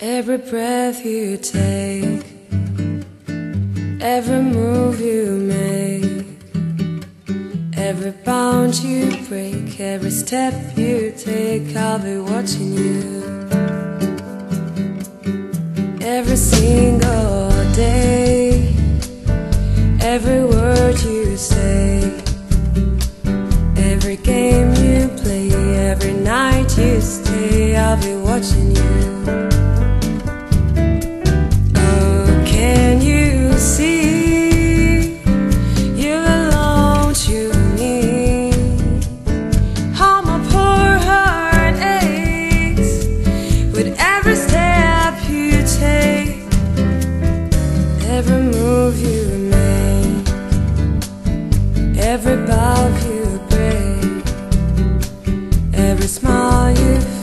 Every breath you take, every move you make, every bound you break, every step you take, I'll be watching you. Every single day, every word you say, every game you play, every night you stay, I'll be watching you. Move you make, every bow you break, every smile you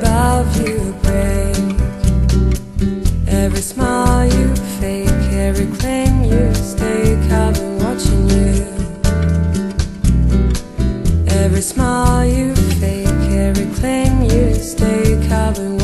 bow you break, every smile you fake, every claim you stake. I've been watching you. Every smile you fake, every claim you stake, I've been